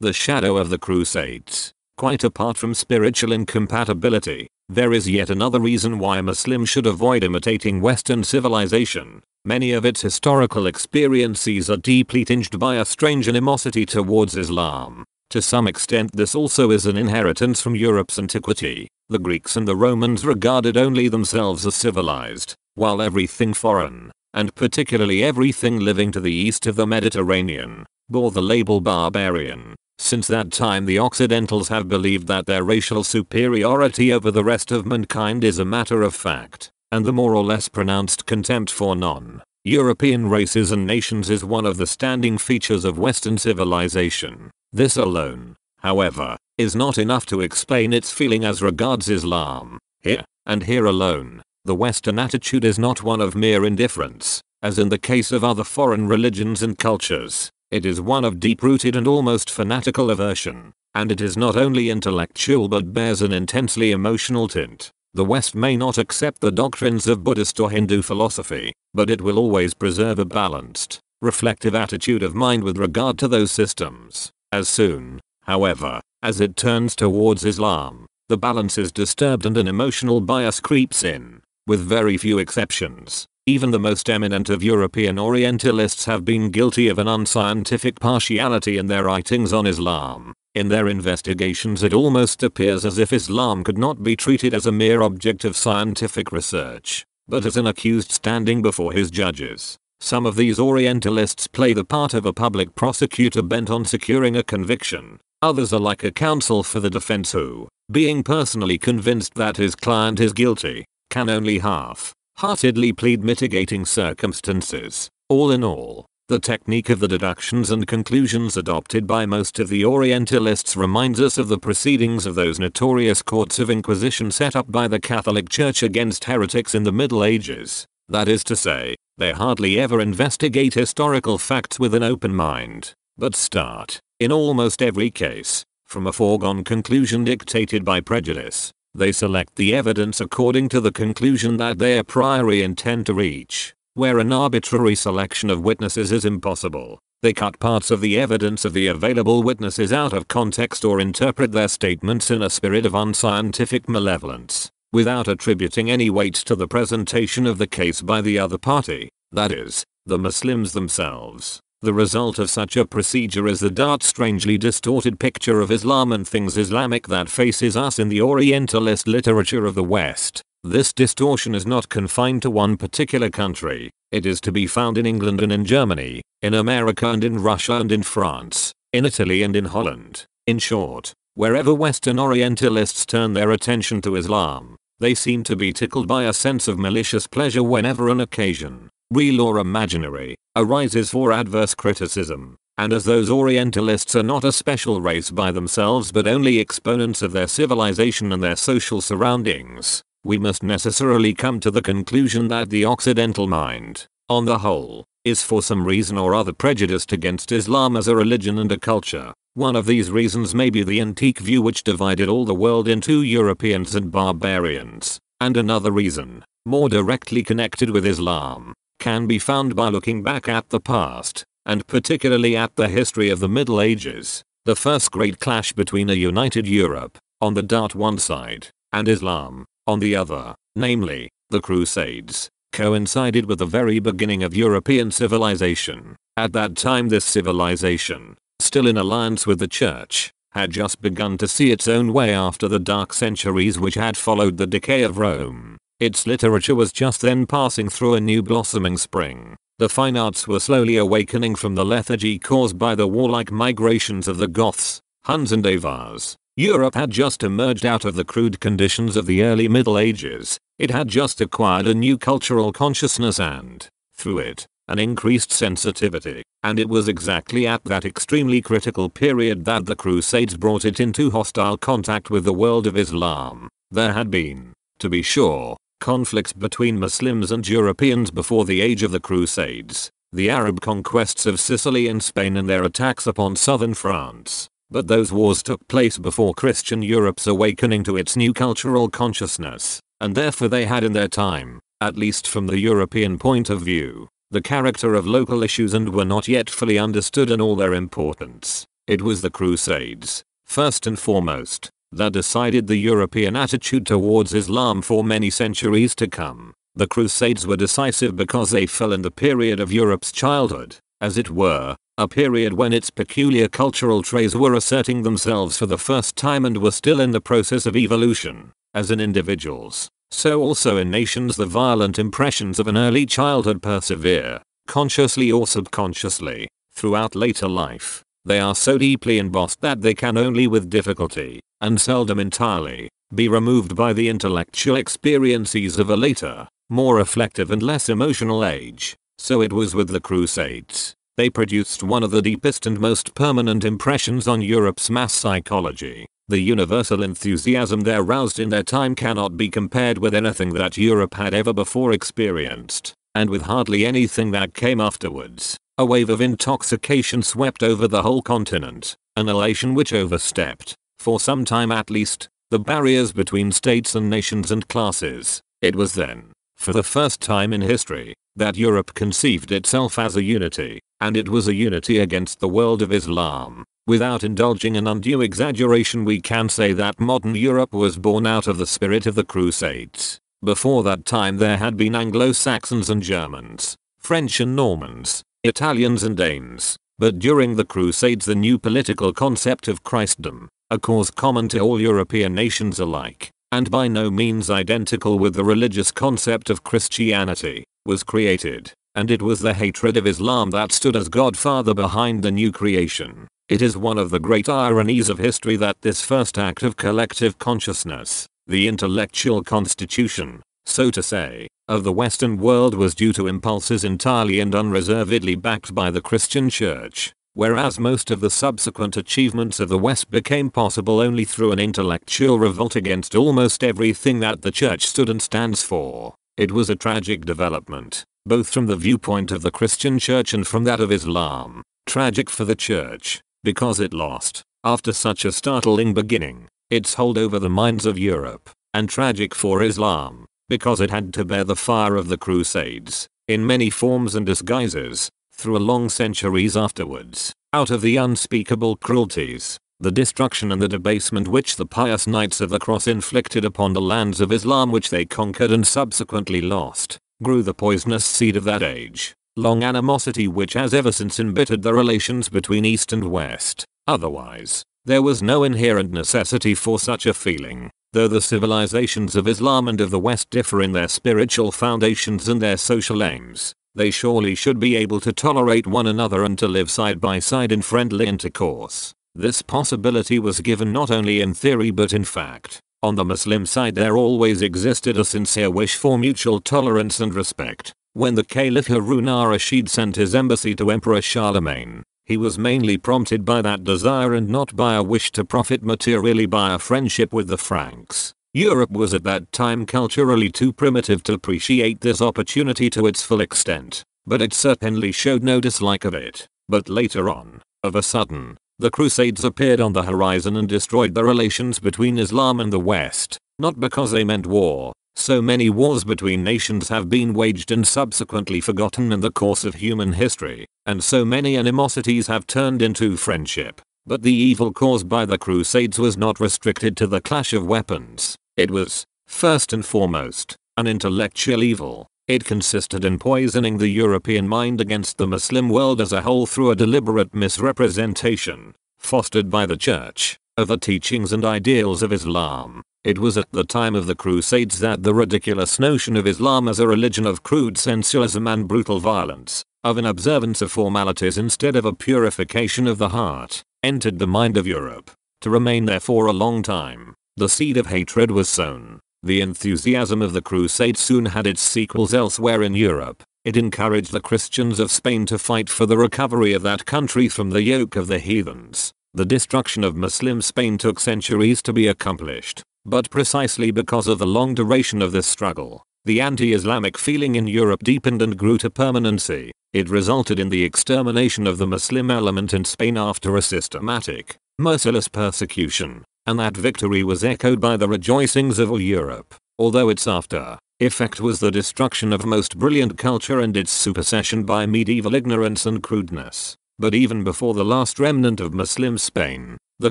the shadow of the Crusades. Quite apart from spiritual incompatibility, there is yet another reason why Muslims should avoid imitating Western civilization. Many of its historical experiences are deeply tinged by a strange animosity towards Islam. To some extent this also is an inheritance from Europe's antiquity. The Greeks and the Romans regarded only themselves as civilized, while everything foreign, and particularly everything living to the east of the Mediterranean, bore the label barbarian. Since that time the Occidentals have believed that their racial superiority over the rest of mankind is a matter of fact, and the more or less pronounced contempt for non-European races and nations is one of the standing features of Western civilization. This alone, however, is not enough to explain its feeling as regards Islam. Here, and here alone, the Western attitude is not one of mere indifference, as in the case of other foreign religions and cultures. It is one of deep-rooted and almost fanatical aversion, and it is not only intellectual but bears an intensely emotional tint. The West may not accept the doctrines of Buddhist or Hindu philosophy, but it will always preserve a balanced, reflective attitude of mind with regard to those systems. As soon, however, as it turns towards Islam, the balance is disturbed and an emotional bias creeps in. With very few exceptions, even the most eminent of European Orientalists have been guilty of an unscientific partiality in their writings on Islam. In their investigations it almost appears as if Islam could not be treated as a mere object of scientific research, but as an accused standing before his judges. Some of these Orientalists play the part of a public prosecutor bent on securing a conviction. Others are like a counsel for the defense who, being personally convinced that his client is guilty, can only half heartedly plead mitigating circumstances. All in all, the technique of the deductions and conclusions adopted by most of the Orientalists reminds us of the proceedings of those notorious courts of inquisition set up by the Catholic Church against heretics in the Middle Ages. That is to say, they hardly ever investigate historical facts with an open mind, but start, in almost every case, from a foregone conclusion dictated by prejudice. They select the evidence according to the conclusion that they a priori intend to reach. Where an arbitrary selection of witnesses is impossible, they cut parts of the evidence of the available witnesses out of context or interpret their statements in a spirit of unscientific malevolence, without attributing any weight to the presentation of the case by the other party, that is, the Muslims themselves. The result of such a procedure is the dark strangely distorted picture of Islam and things Islamic that faces us in the Orientalist literature of the West. This distortion is not confined to one particular country. It is to be found in England and in Germany, in America and in Russia and in France, in Italy and in Holland. In short, wherever Western Orientalists turn their attention to Islam, they seem to be tickled by a sense of malicious pleasure whenever an occasion, real or imaginary, arises for adverse criticism. And as those Orientalists are not a special race by themselves but only exponents of their civilization and their social surroundings, we must necessarily come to the conclusion that the Occidental mind, on the whole, is for some reason or other prejudiced against Islam as a religion and a culture. One of these reasons may be the antique view which divided all the world into Europeans and barbarians, and another reason, more directly connected with Islam, can be found by looking back at the past, and particularly at the history of the Middle Ages, the first great clash between a united Europe, on the dart one side, and Islam, on the other, namely, the Crusades, coincided with the very beginning of European civilization. At that time this civilization, still in alliance with the church, had just begun to see its own way after the dark centuries which had followed the decay of Rome. Its literature was just then passing through a new blossoming spring. The fine arts were slowly awakening from the lethargy caused by the warlike migrations of the Goths, Huns and Avars. Europe had just emerged out of the crude conditions of the early Middle Ages. It had just acquired a new cultural consciousness and, through it, an increased sensitivity. And it was exactly at that extremely critical period that the Crusades brought it into hostile contact with the world of Islam. There had been, to be sure, conflicts between Muslims and Europeans before the age of the Crusades, the Arab conquests of Sicily and Spain and their attacks upon southern France. But those wars took place before Christian Europe's awakening to its new cultural consciousness, and therefore they had in their time, at least from the European point of view, the character of local issues and were not yet fully understood in all their importance. It was the Crusades, first and foremost, that decided the European attitude towards Islam for many centuries to come. The Crusades were decisive because they fell in the period of Europe's childhood, as it were, a period when its peculiar cultural traits were asserting themselves for the first time and were still in the process of evolution, as in individuals. So also in nations the violent impressions of an early childhood persevere, consciously or subconsciously, throughout later life. They are so deeply embossed that they can only with difficulty, and seldom entirely, be removed by the intellectual experiences of a later, more reflective and less emotional age. So it was with the Crusades. They produced one of the deepest and most permanent impressions on Europe's mass psychology. The universal enthusiasm they roused in their time cannot be compared with anything that Europe had ever before experienced, and with hardly anything that came afterwards. A wave of intoxication swept over the whole continent, an elation which overstepped, for some time at least, the barriers between states and nations and classes. It was then, for the first time in history, that Europe conceived itself as a unity, and it was a unity against the world of Islam. Without indulging in undue exaggeration we can say that modern Europe was born out of the spirit of the Crusades. Before that time there had been Anglo-Saxons and Germans, French and Normans, Italians and Danes, but during the Crusades the new political concept of Christendom, a cause common to all European nations alike, and by no means identical with the religious concept of Christianity, was created, and it was the hatred of Islam that stood as godfather behind the new creation. It is one of the great ironies of history that this first act of collective consciousness, the intellectual constitution, so to say, of the Western world was due to impulses entirely and unreservedly backed by the Christian Church, whereas most of the subsequent achievements of the West became possible only through an intellectual revolt against almost everything that the Church stood and stands for. It was a tragic development, both from the viewpoint of the Christian Church and from that of Islam. Tragic for the Church, because it lost, after such a startling beginning, its hold over the minds of Europe, and tragic for Islam, because it had to bear the fire of the Crusades, in many forms and disguises, through a long centuries afterwards, out of the unspeakable cruelties, the destruction and the debasement which the pious Knights of the Cross inflicted upon the lands of Islam which they conquered and subsequently lost, grew the poisonous seed of that age, long animosity which has ever since embittered the relations between East and West. Otherwise, there was no inherent necessity for such a feeling. Though the civilizations of Islam and of the West differ in their spiritual foundations and their social aims, they surely should be able to tolerate one another and to live side by side in friendly intercourse. This possibility was given not only in theory but in fact. On the Muslim side there always existed a sincere wish for mutual tolerance and respect. When the Caliph Harun al-Rashid sent his embassy to Emperor Charlemagne, he was mainly prompted by that desire and not by a wish to profit materially by a friendship with the Franks. Europe was at that time culturally too primitive to appreciate this opportunity to its full extent, but it certainly showed no dislike of it. But later on, of a sudden, the Crusades appeared on the horizon and destroyed the relations between Islam and the West, not because they meant war. So many wars between nations have been waged and subsequently forgotten in the course of human history, and so many animosities have turned into friendship. But the evil caused by the Crusades was not restricted to the clash of weapons. It was, first and foremost, an intellectual evil. It consisted in poisoning the European mind against the Muslim world as a whole through a deliberate misrepresentation, fostered by the Church, of the teachings and ideals of Islam. It was at the time of the Crusades that the ridiculous notion of Islam as a religion of crude sensualism and brutal violence, of an observance of formalities instead of a purification of the heart, entered the mind of Europe, to remain there for a long time. The seed of hatred was sown, the enthusiasm of the Crusades soon had its sequels elsewhere in Europe. It encouraged the Christians of Spain to fight for the recovery of that country from the yoke of the heathens. The destruction of Muslim Spain took centuries to be accomplished, but precisely because of the long duration of this struggle, the anti-Islamic feeling in Europe deepened and grew to permanency. It resulted in the extermination of the Muslim element in Spain after a systematic, merciless persecution and that victory was echoed by the rejoicings of all Europe, although its after effect was the destruction of most brilliant culture and its supersession by medieval ignorance and crudeness. But even before the last remnant of Muslim Spain, the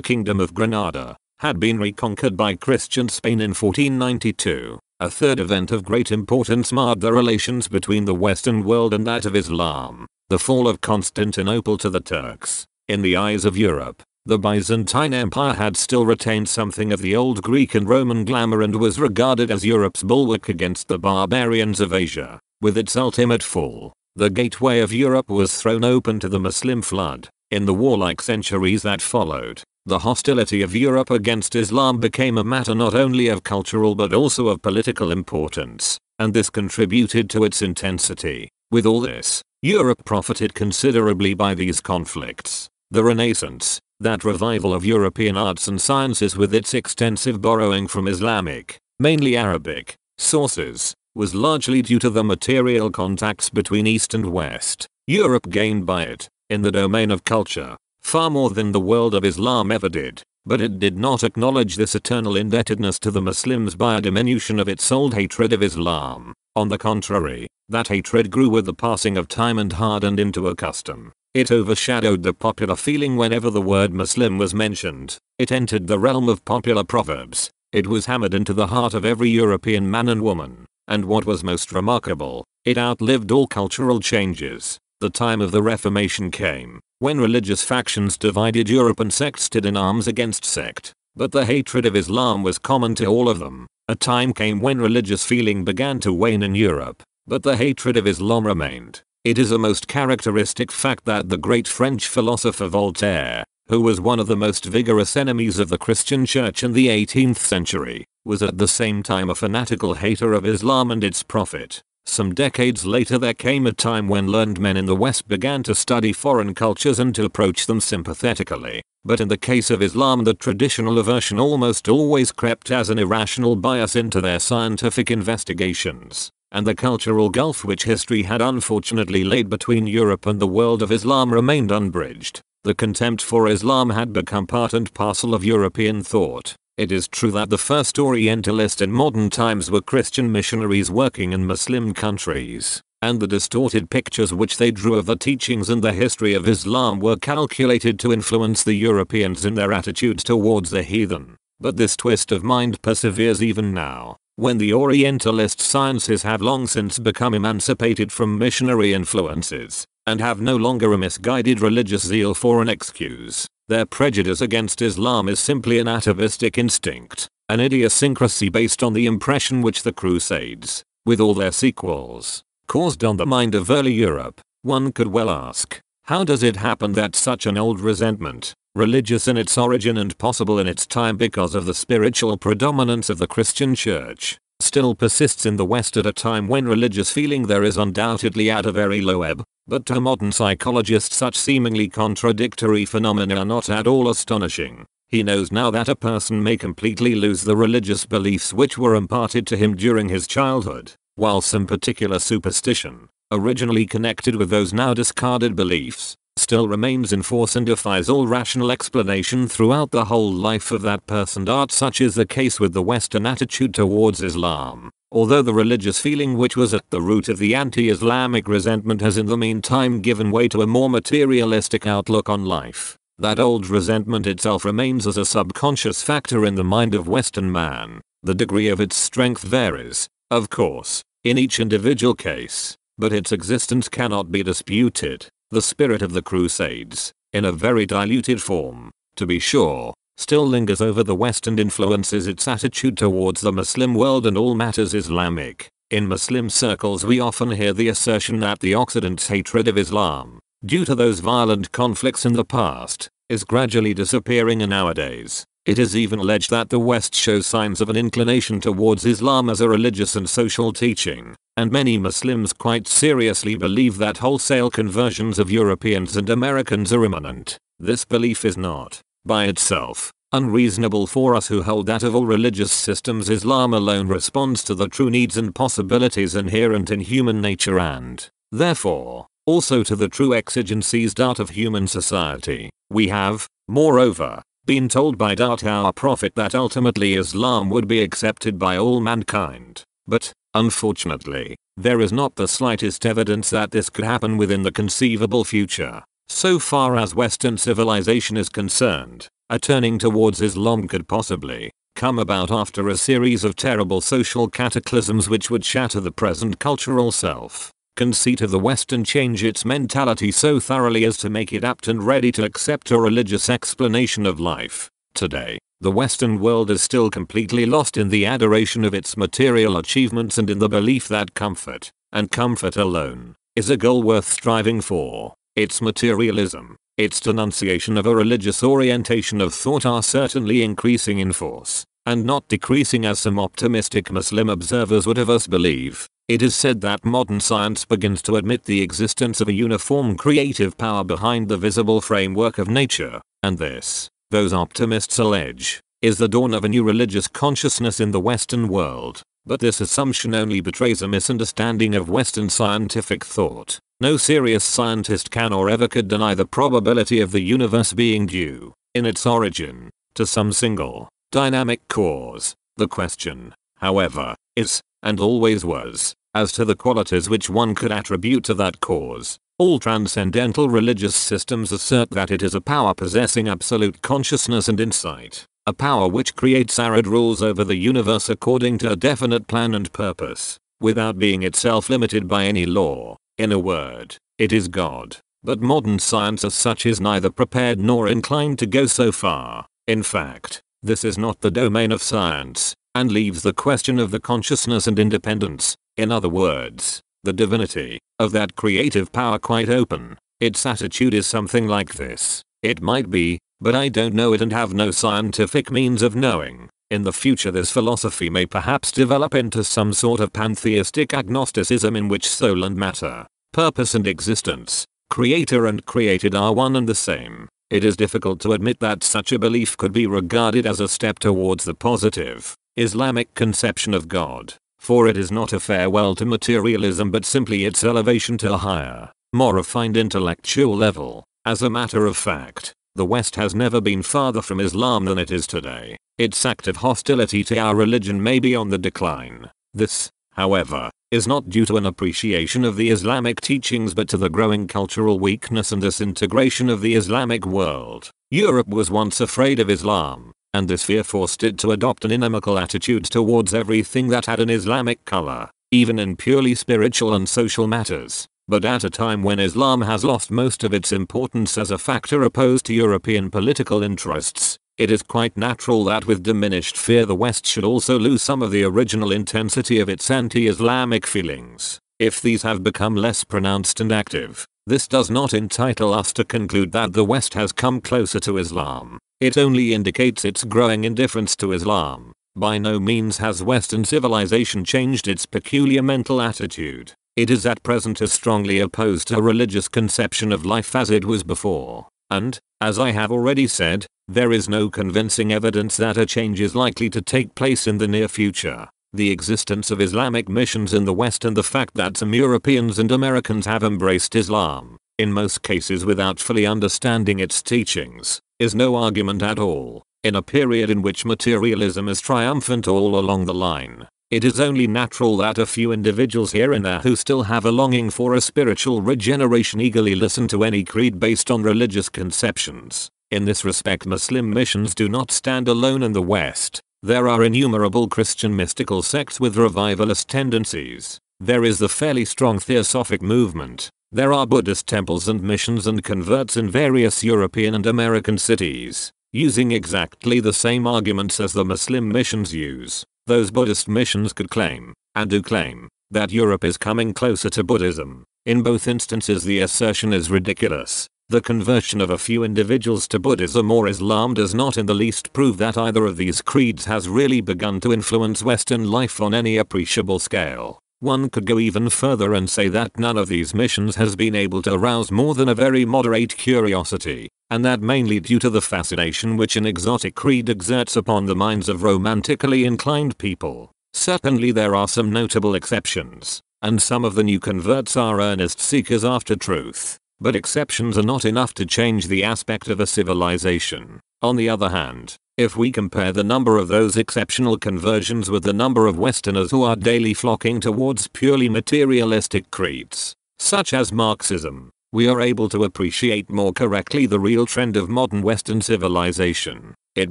Kingdom of Granada, had been reconquered by Christian Spain in 1492. A third event of great importance marred the relations between the Western world and that of Islam, the fall of Constantinople to the Turks. In the eyes of Europe, the Byzantine Empire had still retained something of the old Greek and Roman glamour and was regarded as Europe's bulwark against the barbarians of Asia. With its ultimate fall, the gateway of Europe was thrown open to the Muslim flood. In the warlike centuries that followed, the hostility of Europe against Islam became a matter not only of cultural but also of political importance, and this contributed to its intensity. With all this, Europe profited considerably by these conflicts. The Renaissance, that revival of European arts and sciences with its extensive borrowing from Islamic, mainly Arabic, sources, was largely due to the material contacts between East and West. Europe gained by it, in the domain of culture, far more than the world of Islam ever did, but it did not acknowledge this eternal indebtedness to the Muslims by a diminution of its old hatred of Islam. On the contrary, that hatred grew with the passing of time and hardened into a custom. It overshadowed the popular feeling whenever the word Muslim was mentioned. It entered the realm of popular proverbs. It was hammered into the heart of every European man and woman. And what was most remarkable, it outlived all cultural changes. The time of the Reformation came, when religious factions divided Europe and sects stood in arms against sect. But the hatred of Islam was common to all of them. A time came when religious feeling began to wane in Europe, but the hatred of Islam remained. It is a most characteristic fact that the great French philosopher Voltaire, who was one of the most vigorous enemies of the Christian church in the 18th century, was at the same time a fanatical hater of Islam and its prophet. Some decades later there came a time when learned men in the West began to study foreign cultures and to approach them sympathetically. But in the case of Islam the traditional aversion almost always crept as an irrational bias into their scientific investigations. And the cultural gulf which history had unfortunately laid between Europe and the world of Islam remained unbridged. The contempt for Islam had become part and parcel of European thought. It is true that the first Orientalists in modern times were Christian missionaries working in Muslim countries, and the distorted pictures which they drew of the teachings and the history of Islam were calculated to influence the Europeans in their attitudes towards the heathen. But this twist of mind perseveres even now, when the Orientalist sciences have long since become emancipated from missionary influences, and have no longer a misguided religious zeal for an excuse. Their prejudice against Islam is simply an atavistic instinct, an idiosyncrasy based on the impression which the Crusades, with all their sequels, caused on the mind of early Europe. One could well ask, how does it happen that such an old resentment, religious in its origin and possible in its time because of the spiritual predominance of the Christian church, still persists in the West at a time when religious feeling there is undoubtedly at a very low ebb, but to modern psychologists such seemingly contradictory phenomena are not at all astonishing. He knows now that a person may completely lose the religious beliefs which were imparted to him during his childhood, while some particular superstition, originally connected with those now discarded beliefs, still remains in force and defies all rational explanation throughout the whole life of that person. Art such is the case with the Western attitude towards Islam. Although the religious feeling which was at the root of the anti-Islamic resentment has in the meantime given way to a more materialistic outlook on life, that old resentment itself remains as a subconscious factor in the mind of Western man. The degree of its strength varies, of course, in each individual case, but its existence cannot be disputed. The spirit of the Crusades, in a very diluted form, to be sure, still lingers over the West and influences its attitude towards the Muslim world and all matters Islamic. In Muslim circles we often hear the assertion that the Occident's hatred of Islam, due to those violent conflicts in the past, is gradually disappearing nowadays. It is even alleged that the West shows signs of an inclination towards Islam as a religious and social teaching, and many Muslims quite seriously believe that wholesale conversions of Europeans and Americans are imminent. This belief is not, by itself, unreasonable for us who hold that of all religious systems Islam alone responds to the true needs and possibilities inherent in human nature and, therefore, also to the true exigencies out of human society. We have, moreover, been told by Da'at our Prophet that ultimately Islam would be accepted by all mankind. But, unfortunately, there is not the slightest evidence that this could happen within the conceivable future. So far as Western civilization is concerned, a turning towards Islam could possibly come about after a series of terrible social cataclysms which would shatter the present cultural self conceit of the West and change its mentality so thoroughly as to make it apt and ready to accept a religious explanation of life. Today, the Western world is still completely lost in the adoration of its material achievements and in the belief that comfort, and comfort alone, is a goal worth striving for. Its materialism, its denunciation of a religious orientation of thought are certainly increasing in force, and not decreasing as some optimistic Muslim observers would have us believe. It is said that modern science begins to admit the existence of a uniform creative power behind the visible framework of nature, and this, those optimists allege, is the dawn of a new religious consciousness in the Western world. But this assumption only betrays a misunderstanding of Western scientific thought. No serious scientist can or ever could deny the probability of the universe being due, in its origin, to some single, dynamic cause. The question, however, is, and always was, as to the qualities which one could attribute to that cause. All transcendental religious systems assert that it is a power possessing absolute consciousness and insight, a power which creates arid rules over the universe according to a definite plan and purpose, without being itself limited by any law. In a word, it is God. But modern science as such is neither prepared nor inclined to go so far. In fact, this is not the domain of science, and leaves the question of the consciousness and independence, in other words, the divinity, of that creative power quite open. Its attitude is something like this. It might be, but I don't know it and have no scientific means of knowing. In the future this philosophy may perhaps develop into some sort of pantheistic agnosticism in which soul and matter, purpose and existence, creator and created are one and the same. It is difficult to admit that such a belief could be regarded as a step towards the positive, Islamic conception of God. For it is not a farewell to materialism but simply its elevation to a higher, more refined intellectual level. As a matter of fact, the West has never been farther from Islam than it is today. Its active hostility to our religion may be on the decline. This, however, is not due to an appreciation of the Islamic teachings but to the growing cultural weakness and disintegration of the Islamic world. Europe was once afraid of Islam, and this fear forced it to adopt an inimical attitude towards everything that had an Islamic color, even in purely spiritual and social matters. But at a time when Islam has lost most of its importance as a factor opposed to European political interests, it is quite natural that with diminished fear the West should also lose some of the original intensity of its anti-Islamic feelings. If these have become less pronounced and active, this does not entitle us to conclude that the West has come closer to Islam. It only indicates its growing indifference to Islam. By no means has Western civilization changed its peculiar mental attitude. It is at present as strongly opposed to a religious conception of life as it was before. And, as I have already said, there is no convincing evidence that a change is likely to take place in the near future. The existence of Islamic missions in the West and the fact that some Europeans and Americans have embraced Islam, in most cases without fully understanding its teachings, is no argument at all. In a period in which materialism is triumphant all along the line, it is only natural that a few individuals here and there who still have a longing for a spiritual regeneration eagerly listen to any creed based on religious conceptions. In this respect Muslim missions do not stand alone in the West. There are innumerable Christian mystical sects with revivalist tendencies. There is the fairly strong theosophic movement, there are Buddhist temples and missions and converts in various European and American cities, using exactly the same arguments as the Muslim missions use. Those Buddhist missions could claim, and do claim, that Europe is coming closer to Buddhism. In both instances the assertion is ridiculous. The conversion of a few individuals to Buddhism or Islam does not in the least prove that either of these creeds has really begun to influence Western life on any appreciable scale. One could go even further and say that none of these missions has been able to arouse more than a very moderate curiosity, and that mainly due to the fascination which an exotic creed exerts upon the minds of romantically inclined people. Certainly there are some notable exceptions, and some of the new converts are earnest seekers after truth, but exceptions are not enough to change the aspect of a civilization. On the other hand, if we compare the number of those exceptional conversions with the number of Westerners who are daily flocking towards purely materialistic creeds, such as Marxism, we are able to appreciate more correctly the real trend of modern Western civilization. It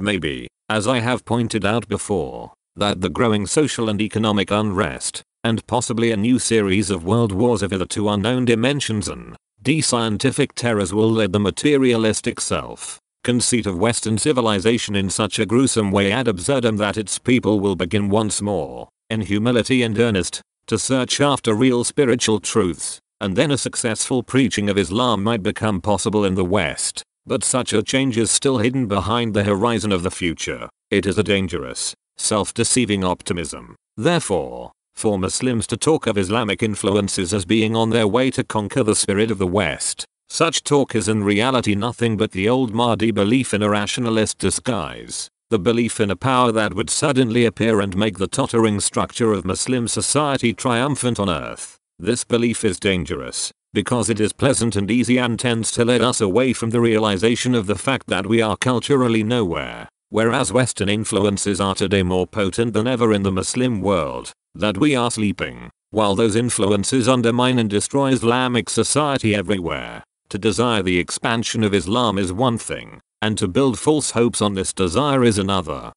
may be, as I have pointed out before, that the growing social and economic unrest, and possibly a new series of world wars of hitherto unknown dimensions and de-scientific terrors will lead the materialistic self conceit of Western civilization in such a gruesome way ad absurdum that its people will begin once more, in humility and earnest, to search after real spiritual truths, and then a successful preaching of Islam might become possible in the West. But such a change is still hidden behind the horizon of the future. It is a dangerous, self-deceiving optimism. Therefore, for Muslims to talk of Islamic influences as being on their way to conquer the spirit of the West, such talk is in reality nothing but the old Mahdi belief in a rationalist disguise. The belief in a power that would suddenly appear and make the tottering structure of Muslim society triumphant on earth. This belief is dangerous, because it is pleasant and easy and tends to lead us away from the realization of the fact that we are culturally nowhere, whereas western influences are today more potent than ever in the Muslim world, that we are sleeping, while those influences undermine and destroy Islamic society everywhere. To desire the expansion of Islam is one thing, and to build false hopes on this desire is another.